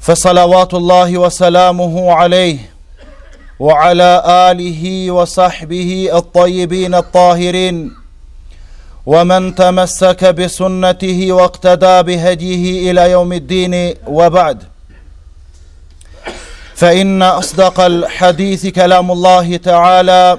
فصلوات الله وسلامه عليه وعلى اله وصحبه الطيبين الطاهرين ومن تمسك بسنته واقتدى بهديه الى يوم الدين وبعد فان اصدق الحديث كلام الله تعالى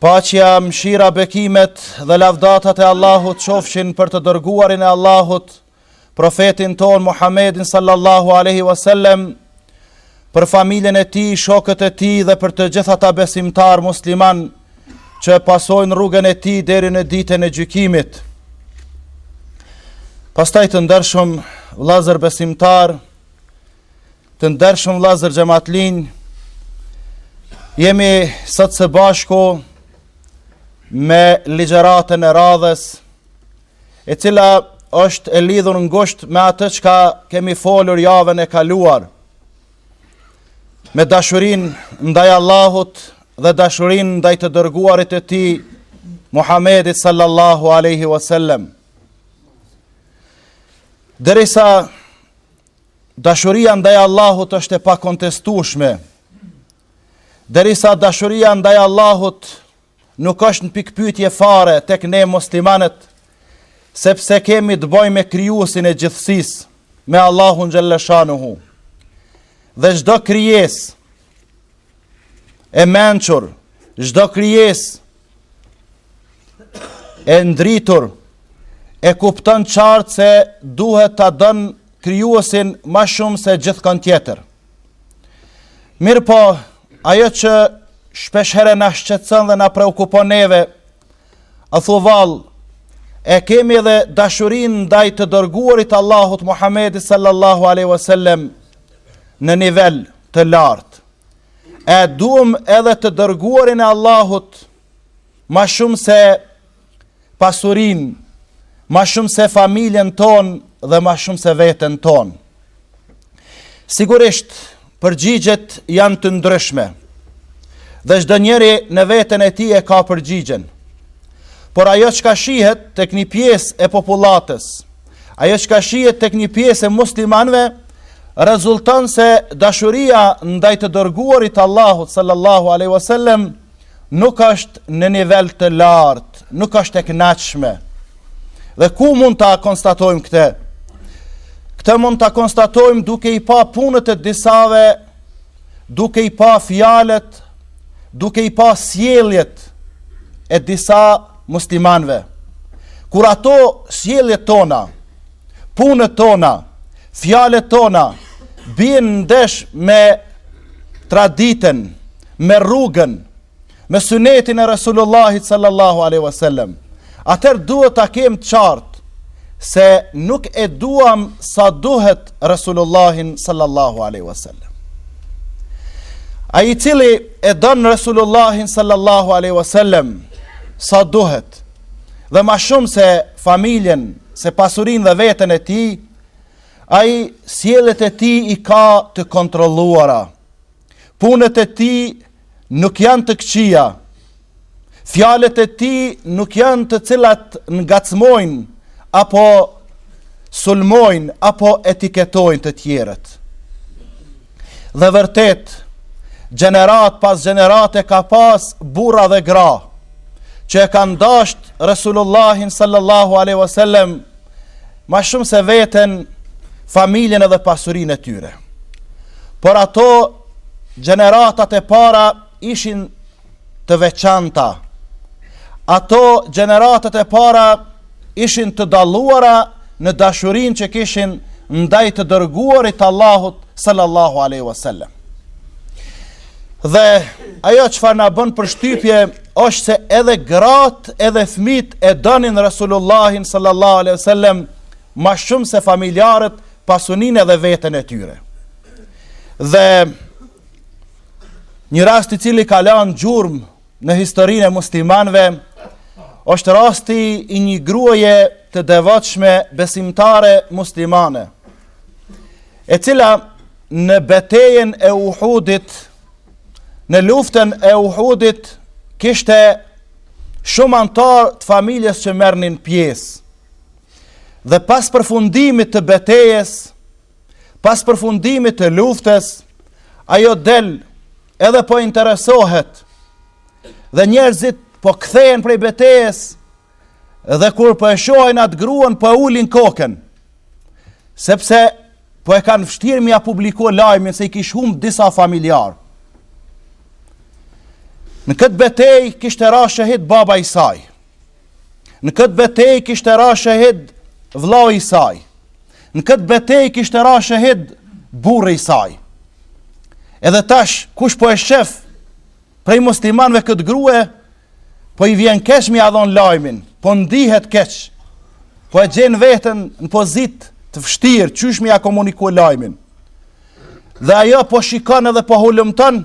Paqja, mëshira, bekimet dhe lavdatat e Allahut qofshin për të dërguarin e Allahut, profetin tonë Muhammedin sallallahu alaihi wasallam, për familjen e tij, shokët e tij dhe për të gjithë ata besimtar musliman që pasojnë rrugën e tij deri në ditën e gjykimit. Pastaj të ndershëm vëllezër besimtar, Të ndershëm vëllezër xhematlinj, jemi sot së bashku me ligjëratën e radhës, e cila është e lidhur ngushtë me atë çka kemi folur javën e kaluar. Me dashurinë ndaj Allahut dhe dashurinë ndaj të dërguarit të tij Muhamedit sallallahu alaihi wasallam. Derisa Dashuria ndaj Allahut është e pakontestueshme. Derisa dashuria ndaj Allahut nuk është në pikëpyetje fare tek ne muslimanët, sepse kemi të bëjmë me krijuesin e gjithësisë, me Allahun xhalleshanuhu. Dhe çdo krijesë e mençur, çdo krijesë e ndritur e kupton qartë se duhet ta donë krijuesin ma shumë se gjithkënd tjetër. Mirëpo, ajo që shpeshherë na shqetëson dhe na preokupon neve, a thu vallë, e kemi edhe dashurinë ndaj të dërguarit të Allahut Muhammedit sallallahu aleyhi wasallam në nivel të lartë. E duam edhe të dërguarin e Allahut ma shumë se pasurinë, ma shumë se familjen tonë dhe ma shumë se veten tonë. Sigurisht, përgjigjet janë të ndryshme dhe çdo njeri në veten e tij e ka përgjigjen. Por ajo çka shihet tek një pjesë e popullatës, Ajo çka shihet tek një pjesë e muslimanëve rezulton se dashuria ndaj të dërguarit të Allahut sallallahu alaihi wasallam nuk është në nivel të lartë, nuk është e kënaqshme. Dhe ku mund ta konstatojmë këtë? Këtë mund ta konstatojmë duke i pa punët e disave, duke i pa fjalët, duke i pa sjelljet e disa muslimanëve, kur ato sjelljet tona, punët tona, fjalët tona bien ndesh me traditën, me rrugën, me sunetin e Resulullahit sallallahu alaihi wasallam. Atëherë duhet ta kemë të qartë se nuk e duam sa duhet Resulullahin sallallahu alaihi wasallam. Ai i cili e don Resulullahin sallallahu alaihi wasallam sa duhet dhe ma shumë se familjen, se pasurinë dhe veten e tij, ai sjelljet e tij i ka të kontrolluara. Punët e tij nuk janë të këqija. Fjalët e tij nuk janë të cilat ngacmojnë apo sulmojnë apo etiketojnë të tjerët. Dhe vërtet, gjeneratë pas gjenerate ka pas burra dhe gra, që e kanë dasht Resulullahin sallallahu aleyhi wasallem, ma shumë se veten familjen edhe pasurinë e tyre. Por ato gjeneratat e para ishin të veçanta. Ato gjeneratat e para ishin të dalluara në dashurinë që kishin ndaj të dërguarit të Allahut sallallahu aleyhi wasallam. Dhe ajo çfarë na bën përshtypje është se edhe gratë edhe fmijt e donin Rasulullahin sallallahu aleyhi wasallam ma shumë se familjarët pasuninë edhe veten e tyre. Dhe Një rast i cili ka lanë gjurmë në historinë e muslimanëve është rasti i një gruaje të devotshme besimtare muslimane, e cila në betejën e Uhudit, në luftën e Uhudit kishte shumë anëtarë të familjes që merrnin pjesë. Dhe pas përfundimit të betejës, Pas përfundimit të luftës, ajo del edhe po interesohet dhe njerëzit po kthehen prej betejës dhe kur po e shohin atë gruan po e ulin kokën. Sepse po e kanë vështirë m'ia publiku lajmin se i kish humb disa familjarë. Në këtë betejë kishte ra shehid baba i saj. Në këtë betejë kishte ra shehid vllau i saj. Në këtë betejë kishte ra shehid burri i saj. Edhe tash kush po e shef prej muslimanëve këtë grua po i vjen keq m'ia dhon lajmin, po ndihet keq. Po e gjen veten në pozitë të vështirë qysh m'ia komuniku lajmin. Dhe ajo po shikon edhe po hulumton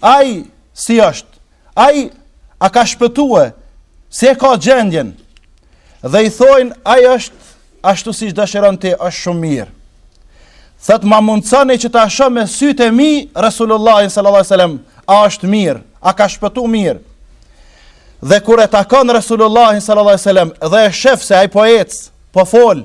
Ai si është? Ai a ka shpëtue? Si e ka gjendjen? Dhe i thojnë, ai është ashtu siç dëshiron ti, është shumë mirë. Thotë ma mundësoni që ta shoh me sytë e mi, Resulullahin sallallahu sallam, a është mirë, a ka shpëtu mirë. Dhe kur e takon Resulullahin sallallahu sallam, dhe e shef se ai po ec, po fol,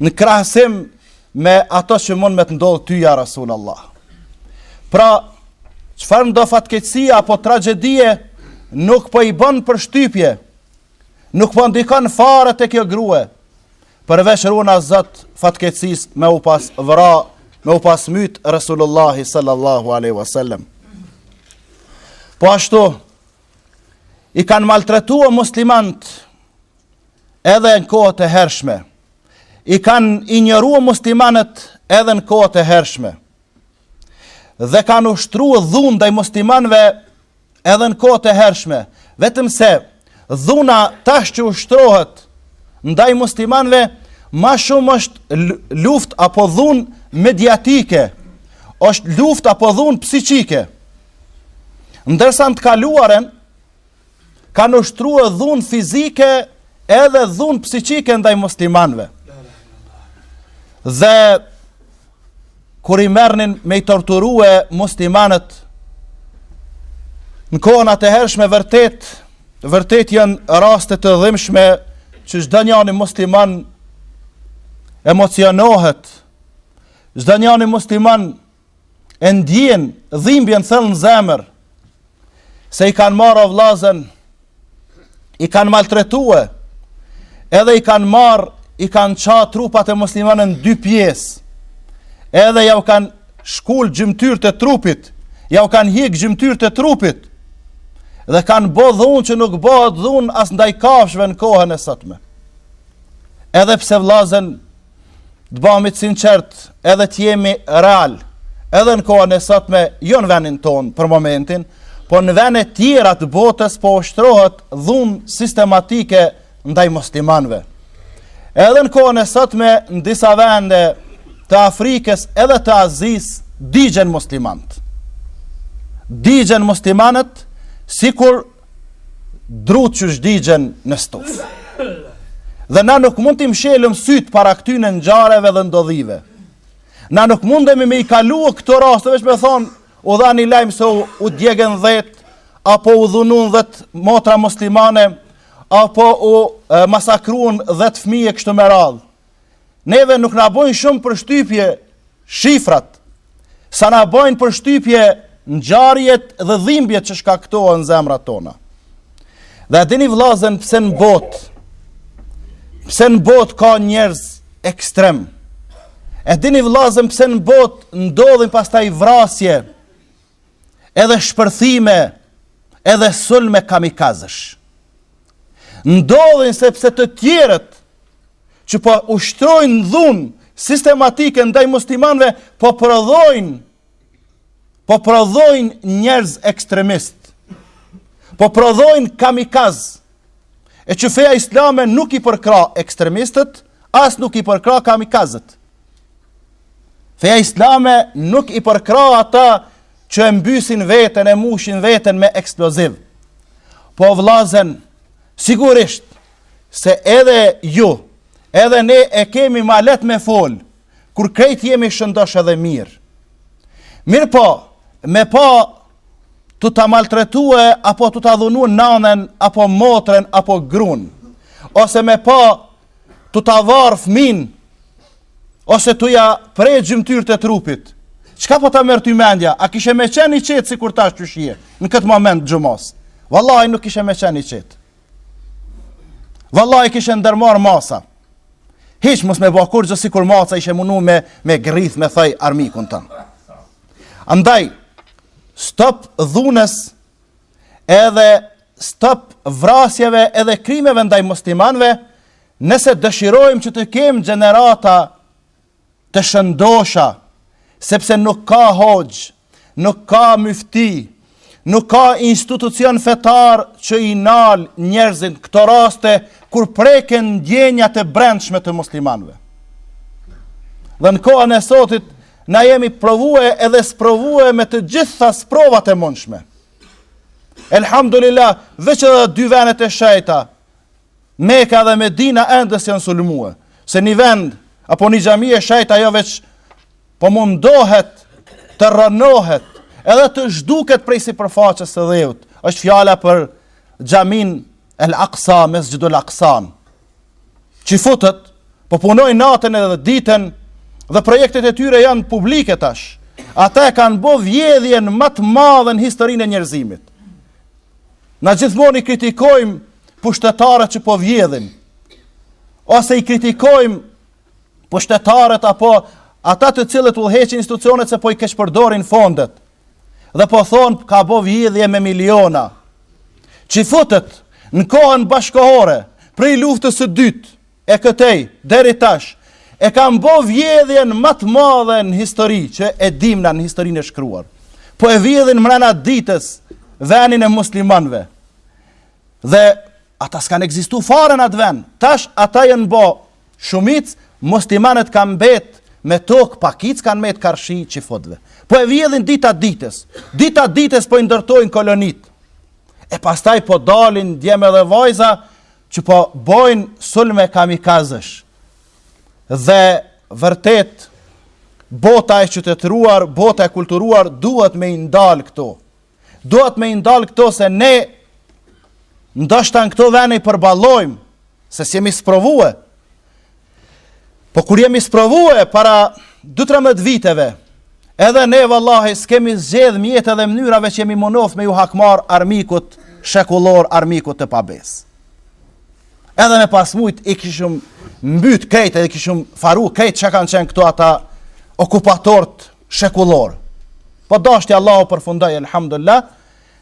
Në krahasim me ato që mund me të ndodhë ty, ja Rasul Allah. Pra, çfarëdo fatkeqësie apo tragjedie nuk po i bon përshtypje, nuk po ndikon fare te kjo grue, përveç runa Zot fatkeqësisë me u pas vra, me u pas mytë Rasulullahi sallallahu aleyhi wasallam. Po ashtu, i kanë maltretua muslimanët edhe në kohët e hershme, i kanë injorua muslimanët edhe në kohët e hershme, dhe kanë ushtrua dhunë ndaj muslimanëve edhe në kohët e hershme, vetëm se dhuna tash që ushtrohet ndaj muslimanëve, ma shumë është luftë apo dhunë mediatike, është luftë apo dhunë psikike. Ndërsa në të kaluaren, kanë ushtruar dhunë fizike edhe dhunë psikike ndaj muslimanëve. Dhe kur i merrnin me i torturue muslimanët në kohën atëhershme vërtet vërtet janë raste të dhimbshme që çdo njani musliman emocionohet. Çdo njani musliman e ndjen dhimbjen thellë në zemër, se i kanë marrë o vllazën, i kanë maltretue, edhe i kanë marrë, i kanë ça trupat e muslimanëve në dy pjesë, edhe jau kanë shkulë gjymtyrët e trupit, jau kanë hjekë gjymtyrët e trupit, dhe kanë bo dhunë që nuk bohet dhunë as ndaj kafshve në kohën e sotme. Edhe pse vllazën, të bahmi të sinqertë edhe të jemi realë, edhe në kohën e sotme, jo në venin tonë për momentin, po në vendet tjera të botës po ushtrohet dhunë sistematike ndaj muslimanve. Edhe në kohën e sotme, në disa vende të Afrikës edhe të Azisë, digjen muslimanët. Digjen muslimanët, sikur drutë që digjen në stufë. Dhe na nuk mund t'i mshelim sytë para këtyne ngjarjeve dhe ndodhive. Na nuk mundemi me i kalu këto raste veç me thonë, u dha një lajmë se u, u djegën dhetë, apo u dhunun dhetë motra muslimane, apo u masakrun dhetë fmi e kështu me radhë. Neve nuk na bojnë shumë përshtypje shifrat, sa na bojnë përshtypje ngjarjet dhe dhimbjet që shkaktohen në zemrat tona. Dhe e dini vllazën pse në botë, pse në botë ka njerëz ekstremë, e dini vllazën pse në botë ndodhin pastaj vrasje, edhe shpërthime, edhe sulme kamikazësh. Ndodhin sepse të tjerët që po ushtrojnë dhunë sistematike ndaj muslimanëve po prodhojnë po prodhojnë njerëz ekstremist. Po prodhojnë kamikaz e që feja islame nuk i përkrah ekstremistët, as nuk i përkrah kamikazët. Feja islame nuk i përkrah ata që e mbysin veten, e mushin veten me eksploziv. Po vllazën, sigurisht, se edhe ju, edhe ne e kemi ma leht me fol, kur krejt jemi shëndosh edhe mirë. Mirëpo, me pa tu ta maltretue, apo tu ta dhunue nanën, apo motren, apo grun, ose me pa tu ta vra fmin, ose tu ja pre gjymtyrët e trupit, çka po ta merr ty mendja, a kishe me qenë i qetë sikur tash qysh je, në këtë moment xhumas, vallahi nuk kishe me qenë i qetë, Vallahi kishe ndërmarrë masa. Hiç mos me ba kurgjo sikur maca ishe mundu me me grith me thoj armikun tan. Andaj stop dhunës edhe stop vrasjeve edhe krimeve ndaj muslimanëve, nëse dëshirojmë që të kemë gjenerata të shëndosha, sepse nuk ka hoxhë, nuk ka myfti, nuk ka institucion fetar që i nal njerëzit n'këto raste kur preken ndjenjat e brendshme të muslimanëve. Dhe në kohën e sotit na jemi provue edhe sprovue me të gjitha sprovat e mundshme. Elhamdulillah, veç edhe dy venet e shejta, Meka dhe Medina ende s'janë sulmue, se një vend, apo një xhami e shejt ajo veç, po mundohet të rrënohet, edhe të zhduket prej sipërfaqes së dheut, është fjala për xhaminë El Aksa, Mesxhidul Aksan, çifutët po punojnë natën edhe ditën, dhe projektet e tyre janë publike tash, ata e kanë bo vjedhjen ma të madhe n'historinë e njerëzimit, Na gjithmonë i kritikojmë pushtetarët që po vjedhin, ose i kritikojmë pushtetarët apo ata të cilët udhëheqin institucionet se po i keqpërdorin fondet, dhe po thonë ka bo vjedhje me miliona, çifutët në kohën bashkohore, prej luftës së dytë, e këtej deri tash e kanë bo vjedhjen ma të madhe në histori që e dim na në historinë e shkruar po e vjedhin n'mes ditës venin e muslimanve dhe ata s'kanë egzistu fare në atë ven tash ata jenë bo shumicë muslimanët kanë mbet me tokë pakicë kanë met karshi që fotve po e vjedhin dita ditës dita ditës po i ndërtojnë kolonitë e pastaj po dalin djem dhe vajza që po bojnë sulme kamikazësh dhe vërtet bota e qytetëruar, bota e kulturuar duhet me i ndal këto. Duhet me i ndal këto se ne ndoshta në këto vene i përballojmë se s'jemi sprovue. Po kur jemi sprovue para 12-13 viteve, edhe ne vallahi s'kemi zgjedh mjete dhe mënyra veç jemi munu me ju hakmar armikut shekullor, armikut të pabesë. Edhe me pas mujt i kishëm mbyt krejt edhe kishëm faru krejt që kanë qenë këtu ata okupatort shekullor. Po dashti Allahu përfundoj, elhamdulillah,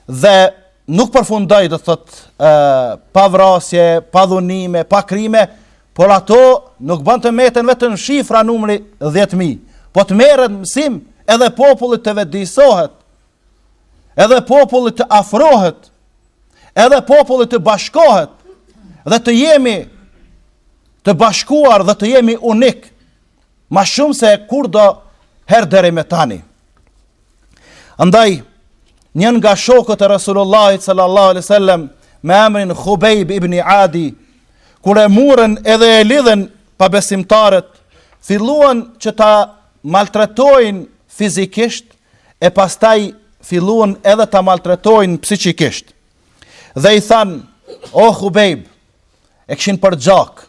dhe nuk përfundoj do thotë pa vrasje, pa dhunime, pa krime, Por ato nuk bën të meten vetëm shifra numri 10.000, po të merret mësim edhe popullit të vetëdijësohet, edhe popullit të afrohet, edhe popullit të bashkohet, dhe të jemi të bashkuar dhe të jemi unik, Ma shumë se kurdoherë deri me tani. Andaj, njënin nga shokët e Resulullahit sallallahu alejhi ve sellem, me emrin Khubejb ibn Adi, kur e morën edhe e lidhen pabesimtarët, filluan që ta maltretojnë fizikisht, e pastaj filluan edhe ta maltretojnë psikikisht. Dhe i thanë, o oh, Khubejb, e kishin përgjakë,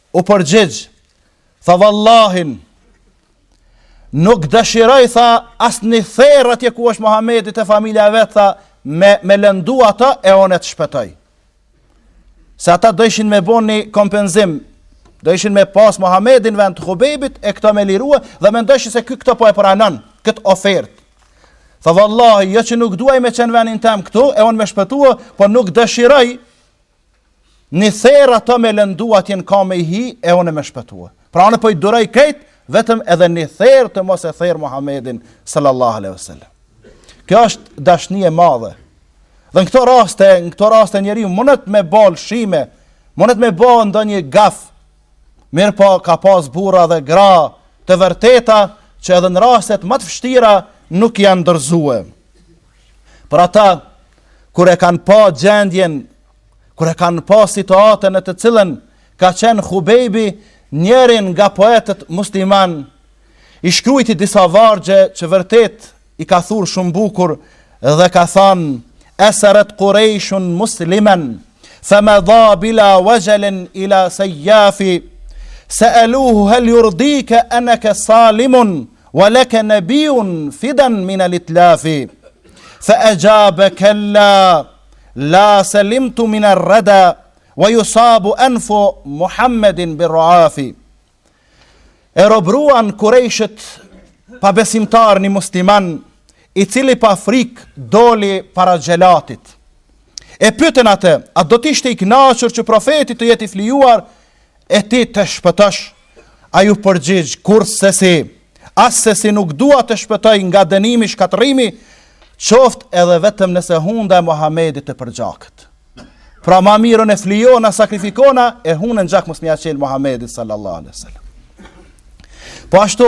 u përgjigj, tha vallahi, nuk dëshiroj, tha, as një therrë atje ku është Muhammedi te familja vet, tha, me, me lëndu ata e unë të shpëtoj. Se ata dojshin me bo një kompenzim, dojshin me pas Muhammedin n'vend të Hubejbit e këta me lirua, dhe mendojshin se ky po e pranon këtë ofertë. Tha vallahi, jo që nuk dua me qenë n'venin tem këtu, e unë me shpëtua, po nuk dëshiroj, Një therrë atë me lëndu atje në kamë me i hi e unë me shpëtua. Pra unë po i duroj krejt, vetëm edhe një therrë të mos e therë Muhammedin sallallahu alaihi wasallam. Kjo është dashni e madhe. Dhe në këto raste, në këto raste njeri mundet me bo lshime, mundet me bo ndonjë gafë, mirëpo ka pas burra dhe gra të vërteta, që edhe në rastet më të vështira nuk janë dorëzuem. Për këtë, kur e kanë pa gjendjen, kur e kanë pa situatën në të cilën ka qenë Hubejbi, njëri nga poetët musliman, i shkrujti disa vargje që vërtet i ka thurë shumë bukur dhe ka thanë, eseret kurejshun muslimen, fe meda bila vexhelin ila sejjafi, seeluhu hel jurdike enneke salimun, Wa laka nabiyun fidan min al-itlafi fa ajaba kalla la salimtu min ar-rada wa yusabu anfu Muhammedin bir-ru'afi. E robruan kurejshët pa besimtar një musliman i cili pa frik doli para xhelatit. E pyetën atë, a do të ishe i kënaqur që profeti të jetë i flijuar E ti të shpëtosh? Ai u përgjigj, Kurrsesi, assesi nuk dua të shpëtoj nga dënimi shkatërrimi, qoftë edhe vetëm nëse hunda e Muhamedit të përgjakët. Pra ma mirë ne flijona, sakrifikona, e hundën gjak mos mja qel Muhammedit sallallahu alaihi sallam. Po ashtu,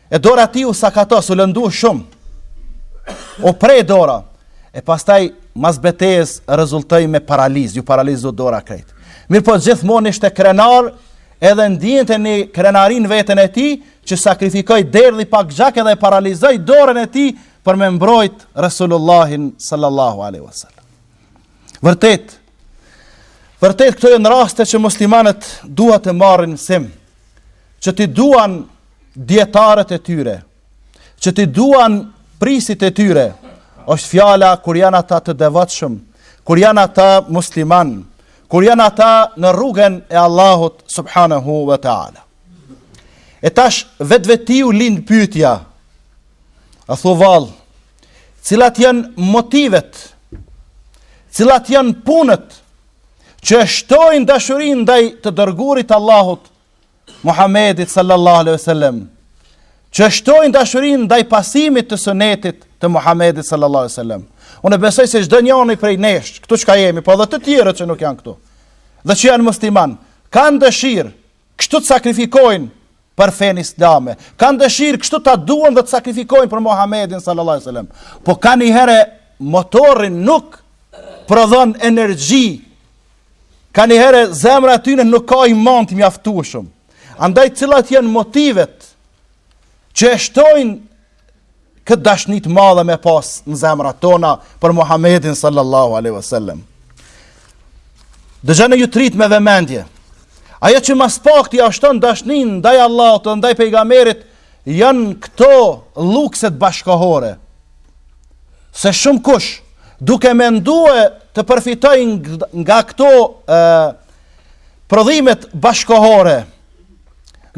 E dora e tij u sakatos, u lëndu shumë, u pre dora, e pastaj mas betejës rezultoi me paraliz, ju paralizu dora krejt. Mirëpo gjithmonë ishte krenar, edhe ndjente një krenari n'veten e tij, që sakrifikoi derdhi pak gjak edhe e paralizoi dorën e tij, për me mbrojt Resulullahin sallallahu aleyhi wasallam. Vërtet, vërtet këto janë raste që muslimanët duhet të marrin msim, që t'i duan dijetarët e tyre, që t'i duan prijsit e tyre, është fjala kur janë ata të devotshëm, kur janë ata musliman, kur janë ata në rrugën e Allahut subhanahu wa ta'ala. E tash vetvetiu lind pyetja, a thu vall, cilat janë motivet, cilat janë punët, që e shtojnë dashurin ndaj të dërgurit t'Allahut Muhammedit sallallahu alaihi wasallam që shtojnë dashurinë ndaj pasimit të sunetit të Muhammedit sallallahu alaihi wasallam. Unë besoj se çdo njëri prej nesh, këtu çka jemi, po edhe të tjerët që nuk janë këtu, dhe që janë musliman, kanë dëshirë kështu të sakrifikojnë për fenë islame, kanë dëshirë kështu ta duan dhe të sakrifikojnë për Muhammedin sallallahu alaihi wasallam. Po kanihere motori nuk prodhon energji Kanihere zemra e tyne nuk ka iman të mjaftueshëm. Andaj cilat janë motivet që e shtojnë këtë dashni të madhe me pas në zemrat tona për Muhammedin sallallahu alaihi wasallam. Dëgjoni ju lutna me vëmendje. Ajo që ma s'pakti ta shton dashnin ndaj Allahut dhe ndaj pejgamberit Janë këto lukset bashkëkohore, se shumë kush duke mendue të përfitojnë nga këto e, prodhimet bashkëkohore,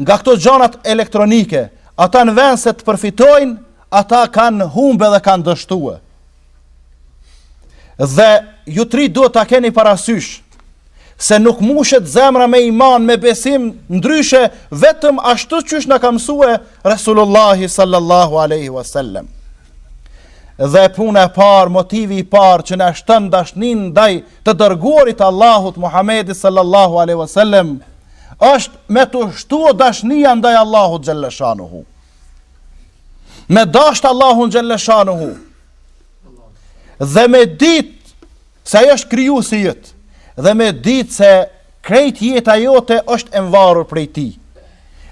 nga këto gjanat elektronike, ata në vend se të përfitojnë, ata kanë humbe dhe kanë dështue. Dhe ju të rij duhet ta keni parasysh se nuk mushet zemra me iman, me besim, ndryshe vetëm ashtu qysh na ka msue Resulullahi sallallahu aleyhi wasallam. Dhe puna e parë, motivi i parë që na shton dashninë ndaj të dërguarit Allahut Muhammedit sallallahu aleyhi wasallam, është me t'u shtu dashnia ndaj Allahut xhelleshanuhu. me dasht Allahun xhelleshanuhu, dhe me ditë se ai është krijusi jt, dhe me ditë se krejt jeta jote është e mvarur prej tij,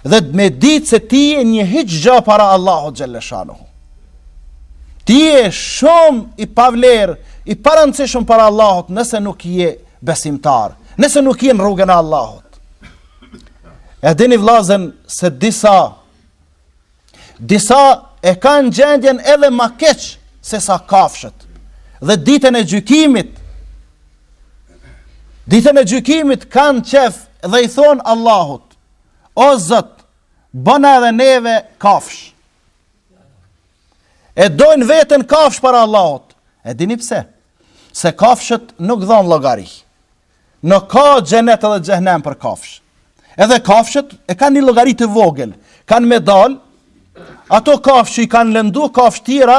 dhe me ditë se ti je një hiçgja para Allahut xhelleshanuhu. Ti je shumë i pavlerë, i parëndsishëm para Allahut nëse nuk je besimtar, nëse nuk je në rrugën e Allahut. E dini vllazën se disa Disa e kanë gjendjen edhe ma keq se sa kafshët. Dhe ditën e gjykimit, ditën e gjykimit kanë qef dhe i thonë Allahut, o Zot, bona edhe neve kafsh. E dojnë veten kafsh para Allahut. E dini pse? Se kafshët nuk dhonë llogari. Nuk ka xhenet edhe xhehenem për kafshë. Edhe kafshët e kanë një llogari të vogël, kanë me dal. Ato kafshë qi kanë lëndu kafshë tjera,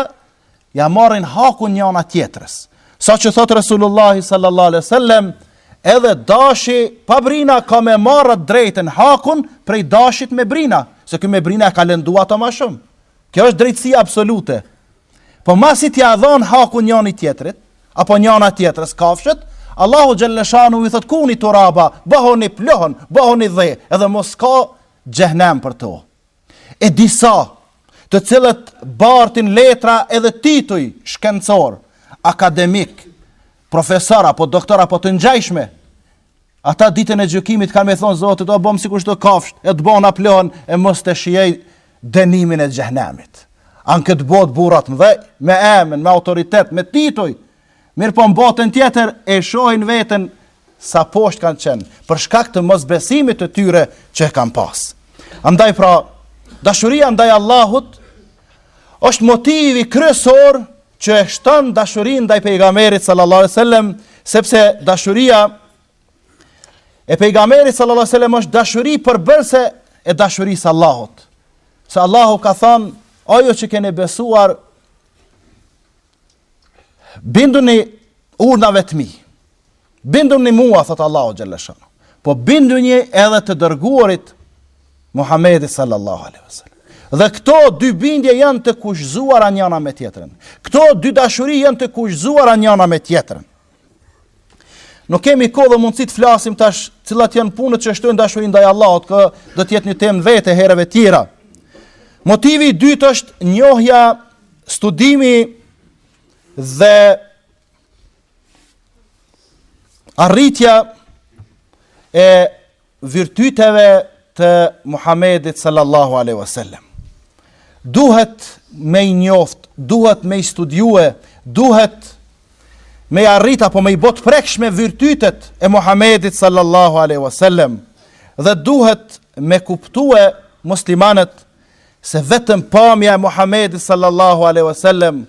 ja marrin hakun njëra tjetrës. Sa që thotë Resulullahi sallallahu alaihi wasallam, edhe dashi pa brina ka me marrë t'drejtën hakun prej dashit me brina, se ky me brina e ka lëndu ato ma shumë. Kjo është drejtësia absolute. Po masi t'ja dhonë hakun njani tjetrit, apo njana tjetrës kafshët, Allahu xhelleshanuhu i thotë kuni turaba, bahuni pluhën, bahuni dhe, edhe mos ka xhehnem për to. E disa, të cilët bartin letra edhe tituj shkencor, akademik, profesor apo doktor apo të ngjajshme, Ata ditën e gjykimit kanë me thonë Zotit, o bomë sikur ato kafshtë, e të bona pluhën, e mos ta shijoj dënimin e xhehnemit. A në këtë botë burrat e mdhej, me emën, me autoritet, me tituj, mirëpo në botën tjetër e shohin veten sa poshtë kanë qenë, për shkak të mosbesimit të tyre që e kanë pasë. Andaj pra, dashuria ndaj Allahut është motivi kryesor që e shton dashurinë ndaj pejgamberit sallallahu alajhi wasallam, sepse dashuria e pejgamberit sallallahu alajhi wasallam është dashuri përbërëse e dashurisë së Allahut. Se Allahu ka thënë, o ju që keni besuar, binduni urdhnave të mi. Binduni mua, thotë Allahu xhelleshanuhu, po binduni edhe të dërguarit Muhammedit sallallahu alaihi wasallam. Dhe këto dy bindje janë të kushzuara njëna me tjetrën. Këto dy dashuri janë të kushzuara njëna me tjetrën. Nuk kemi kohë dhe mundësi të flasim tash cilat janë punët që shtojnë dashurinë ndaj Allahut, kjo do të jetë një temë në vete herëve të tjera. Motivi i dytë është njohja, studimi dhe Arritja e virtyteve të Muhamedit sallallahu alaihi wasallam. Duhet me i njoft, duhet me i studiue, duhet me i arrit apo me i bo të prekshme virtytet e Muhamedit sallallahu alaihi wasallam dhe duhet me kuptue muslimanët se vetëm pamja e Muhamedit sallallahu alaihi wasallam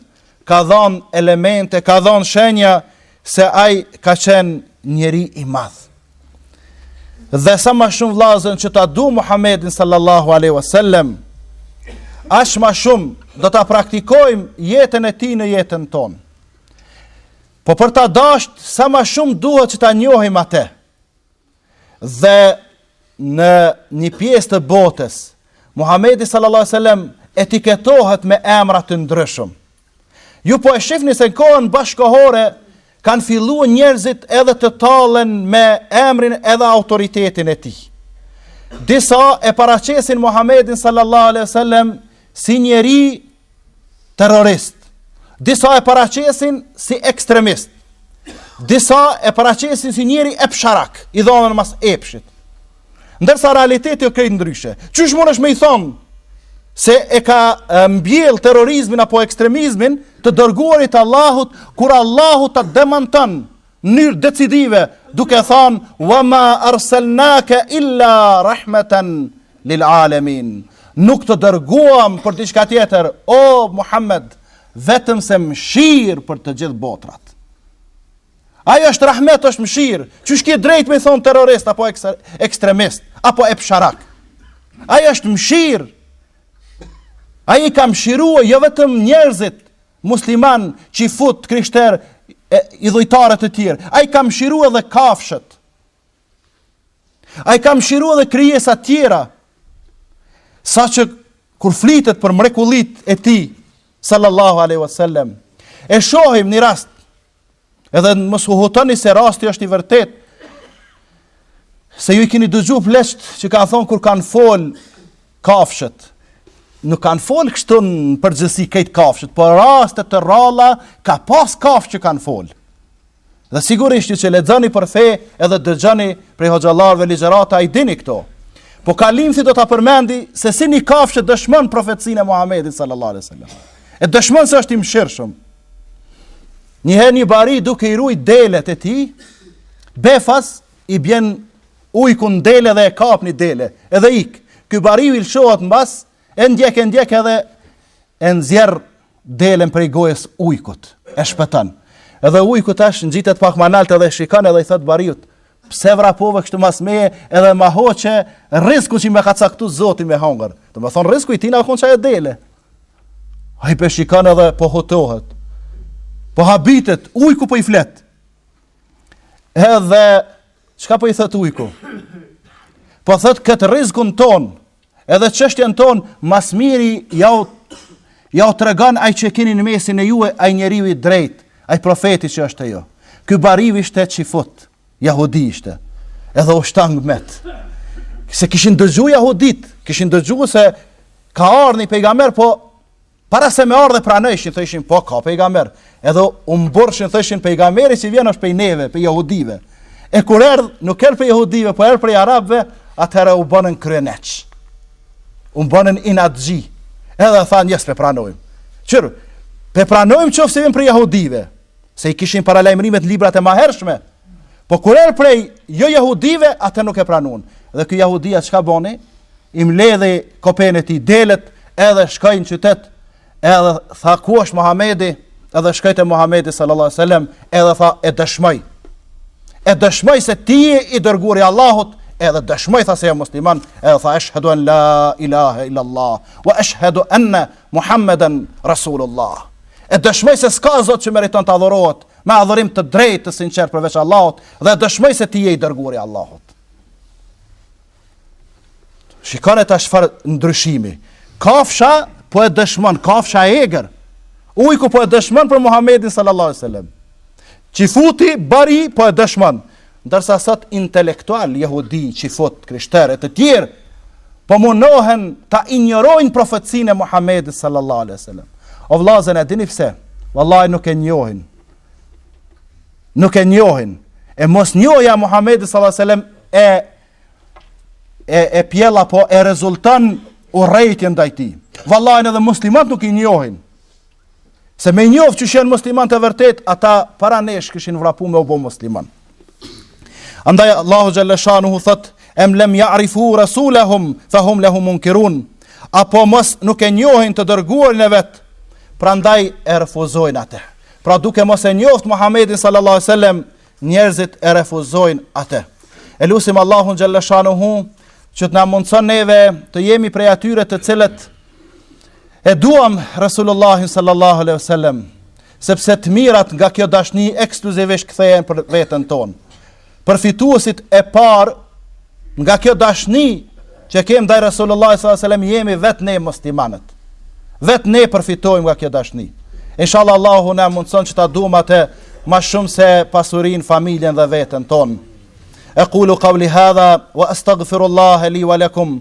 ka dhan elemente, ka dhan shenja se ai ka qenë njeri i madh. Dhe sa ma shumë vllazën që ta dum Muhamedin sallallahu alaihi wasallam, aq ma shumë do ta praktikojmë jetën e tij në jetën tonë. Po për ta dashtë sa ma shumë duhet që ta njohim atë. Dhe në një pjesë të botës, Muhamedi sallallahu alaihi wasallam etiketohet me emra të ndryshëm. Ju po e shifni se në kohën bashkëkohore kanë fillu njerëzit edhe të tallen me emrin edhe autoritetin e tij. Disa e paraqesin Muhammedin sallallahu alaihi sallam si njeri terrorist. Disa e paraqesin si ekstremist. Disa e paraqesin si njeri epsharak, i dhanën mas epshit. Ndërsa realiteti o krejt ndryshe. Qysh munesh me i thonë se e ka mbjell terrorizmin apo ekstremizmin të dërguarit të Allahut, kur Allahu ta demanton mënyrë decidive duke thanë wa ma arsalnaka illa rahmatan lil alamin. Nuk të dërguam për diçka tjetër, o Muhammed, vetëm se mëshirë për të gjithë botrat. Ai është rahmet, është mëshirë. Qysh ki drejt me i thonë terrorist, apo ekstremist, apo epsharak. Ai është mëshirë. Ai i ka mëshirua, jo vetëm njerëzit, Musliman, çifut, krishter, idhujtarë të tjerë. Ai ka mëshiruar edhe kafshët. Ai ka mëshiruar edhe krijesa të tjera. Saqë kur flitet për mrekullit e tij sallallahu alaihi wasallam, e shohim një rast Edhe mos u hutoni se rasti është i vërtet. Se ju i keni dëgju flesht që kanë thonë kur kanë fol kafshët. Nuk kanë fol kështu në përgjithësi këtë kafshët, por raste të rralla ka pas kafshë që kanë fol. Dhe sigurisht që lexoni për fe edhe dëgjoni prej hoxhallarve ligjërata i dini këto. Po kalimthi do ta përmendi se si një kafshë dëshmon profetësinë e Muhammedit sallallahu alai sallam. E dëshmon se është i mëshirshëm. Njëherë një bari duke i rujt delet e tij, befas i bjen ujku në dele dhe e kap një dele, edhe ik. Ky bari i lëshohet mbas, e ndjek, e ndjek edhe e nxjerr delen prej gojës ujkut, e shpëton. Edhe ujku tash ngjitet pak ma naltë edhe shikon edhe i thot bariut, pse vrapove kështu mas meje edhe ma hoqe riskun që më ka caktu zoti me hangër. Do me thonë risku i tina a kon ajo dele. Ai pe shikon edhe po hutohet, po habitet, ujku po i flet. Edhe, çka po i thot ujku? Po thot këtë rizkun tonë, edhe çështjen tonë, ma s'miri jau, jau tregon ai që keni në mesin e juve, ai njeriu i drejt, ai profeti që është e jo. Ky bariu ishte çifut, jahudi ishte, edhe u shtang, met. Se kishin dëgju jahudit, kishin dëgju se ka ardhë një pejgamber, po para se me ardhë e pranojshin, thojshin, po ka pejgamber. Edhe u mburrshin, thojshin, pejgamberi që vjen është pej neve, pej jahudive. E kur erdh, nuk erdh pej jahudive, po erdh pej arabve, atëherë u bënën kryeneç. U bënën inatçi. Edhe thanë s'pe pranojmë. Qërë, pe pranojmë qoftë se vjen prej jahudive. se i kishin paralajmërimet në librat e mahershme, po kur erdh prej jo jahudive, atë nuk e pranun. Dhe ky jahudia çka boni, i mledhi kopenë e tij delet, edhe shkoi në qytet, edhe tha ku është Muhamedi, edhe shkoi te Muhamedi sallallahu sallam, edhe tha e dëshmoj. E dëshmoj se ti je i dërguri Allahut, edhe dëshmoj tha se jam musliman, edhe tha eshhedu en la ilahe illallah, wa eshhedu enne Muhammeden Rasulullah. E dëshmoj se s'ka Zot që meriton të adhurohet me adhurim të drejtë të sinqertë përveç Allahut dhe dëshmoj se ti je i dërguari i Allahut. Shikoni tash çfarë ndryshimi. Kafsha po e dëshmon, kafsha e egër. Ujku po e dëshmon për Muhammedin sallallahu alaihi wasallam. Çifuti bari po e dëshmon. Ndërsa sot intelektualë jehudi, çifut, krishterë e të tjerë po mundohen ta injorojnë profecinë e Muhamedit sallallahu alaihi wasallam. O vëllazën e dini pse? Vallahi nuk e njohin. Nuk e njohin. E mosnjohja Muhamedit sallallahu alaihi wasallam e e e pjell apo e rezulton urrejtje ndaj tij. Vallahi edhe muslimanët nuk i njohin. Se me njoft qysh jenë musliman të vërtetë, ata para nesh kishin vrapu me u bo musliman. Andaj Allahu xhele shanuhu thotë, em lem ja arifu rasulahum, fa hum lehu munkirun, apo mos nuk e njohin të dërguarin e vet, prandaj e refuzojnë atë. Pra duke mos e njoft Muhammedin sallallahu sallem, njerëzit e refuzojnë atë. E lusim Allahun xhele shanuhu, që të na mundëson neve të jemi prej atyre të cilët, E duam Rasulullahin sallallahu alaihi wasallam, sepse të mirat nga kjo dashni ekskluzivisht kthehen për veten tonë. Përfituesit e parë nga kjo dashni që kem ndaj Rasulullahit sallallahu alaihi wasallam jemi vetë ne muslimanët. Vetë ne përfitojmë nga kjo dashni. Inshallah Allahu na mundson që ta duam atë ma shumë se pasurinë, familjen dhe veten tonë. Aqulu qawli hadha wa astaghfirullaha li wa lakum.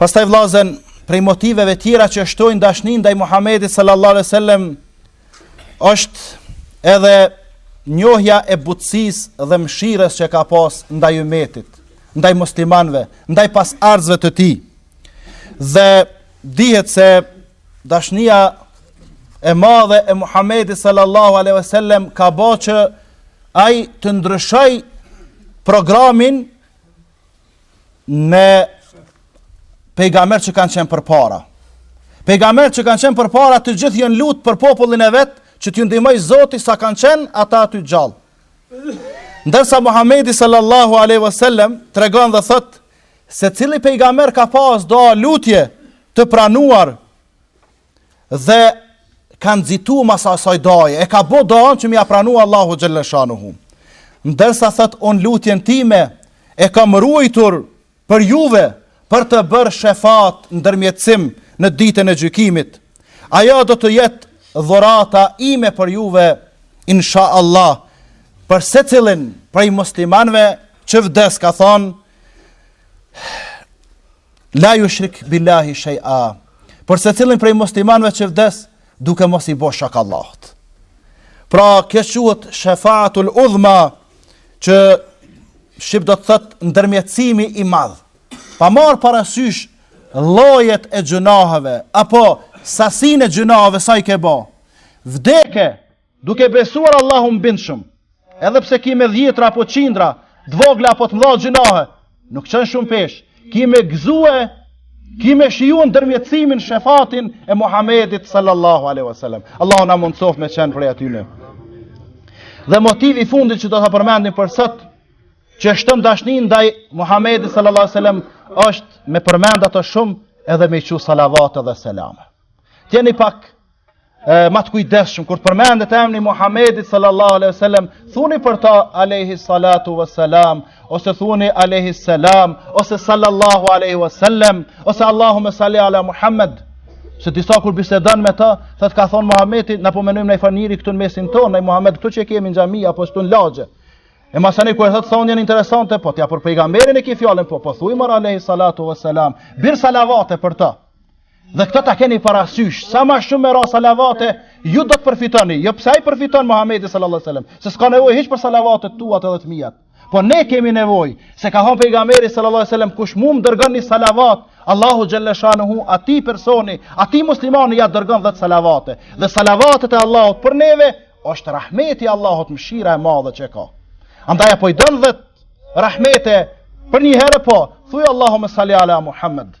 Pastaj vllazën prej motiveve tjera që shtojnë dashnin ndaj Muhamedit sallallahu alaihi wasallam është edhe njohja e butësisë dhe mëshirës që ka pas ndaj ymetit, ndaj muslimanëve, ndaj pasardhësve të tij. Dhe dihet se dashnia e madhe e Muhamedit sallallahu alaihi wasallam ka ba që ai të ndryshojë programin me pejgamber që kanë qenë përpara. Pejgamber që kanë qenë përpara të gjithë jenë lut për popullin e vet që t'ju ndihmojë Zoti sa kanë qenë ata aty gjallë. Ndërsa Muhamedi sallallahu aleyhi vësallem tregon dhe thotë secili pejgamber ka pas do lutje të pranuar dhe ka nxitu mas asaj duaje, e ka bo duanë që me ia pranu Allahu xhele shanuhu. Ndërsa thotë unë lutjen time, e kam ruajtur për juve, për të bërë shefat ndërmjetësim në ditën e gjykimit. Ajo do të jetë dhurata ime për juve, insha Allah, për secilin prej muslimanve që vdes ka thonë, La yushrik billahi shay'a. Për secilin prej muslimanëve që vdes duke mos i bo shok Allahut. Pra kjo quhet shafaatul udhma që shqip do të thotë ndërmjetësimi i madh. Pa marr parasysh llojet e gjynaheve apo sasinë e gjynaheve sa i ke bo. Vdeke Duke besuar Allahun bindshëm, edhe pse ki me dhjetra apo qindra, të vogla apo të mëdha gjynahe, nuk çon shumë peshë, ki me gëzue, ki me shiju ndërmjetësimin shefatin e Muhammedit sallallahu aleyhi wa sallam. Allahu na mundësoftë me qenë prej atyne. Dhe motivi i fundit që do të përmendim për sot, që shton dashninë ndaj Muhammedit sallallahu aleyhi wa sallam, është me përmend atë shumë edhe me i çu salavate edhe selame. T'jeni pak ma të kujdesshëm kur të përmendet emri Muhamedit sallallahu alaihi wasallam, thuni për ta alaihi salatu wassalam ose thuni alaihi salam ose sallallahu alaihi wasallam ose allahumma salli ala Muhammed. Se disa kur bisedon me ta, thotë ka thon Muhamedi, na po mendojmë ndonjë njeri këtu në mesin tonë, ndonjë Muhammed këtu që kemi në xhami apo këtu në lagje. E masani kur e thot thënie interesante, po ti a për pejgamberin e ki fjalën, po po thuaj more alaihi salatu wassalam, bir salavate për ta. Dhe këtë ta keni parasysh, sa ma shumë me ra salavate, ju do të përfitoni, jo pse ai përfiton Muhammedi sallallahu sallam, se s'ka nevojë hiç për salavate të tuat edhe të mijat, po ne kemi nevojë, se ka thonë pejgamberi sallallahu sallam, kush mu më dërgon një salavat, Allahu xhele shanuhu, atij personi, atij muslimani ja dërgon dhjetë salavate, dhe salavatet e Allahut për neve, është rahmeti i Allahut mshira e madhe që ka. Andaj a po i don dhjetë rahmete për një herë po, thuj Allahumme salli ala Muhammed.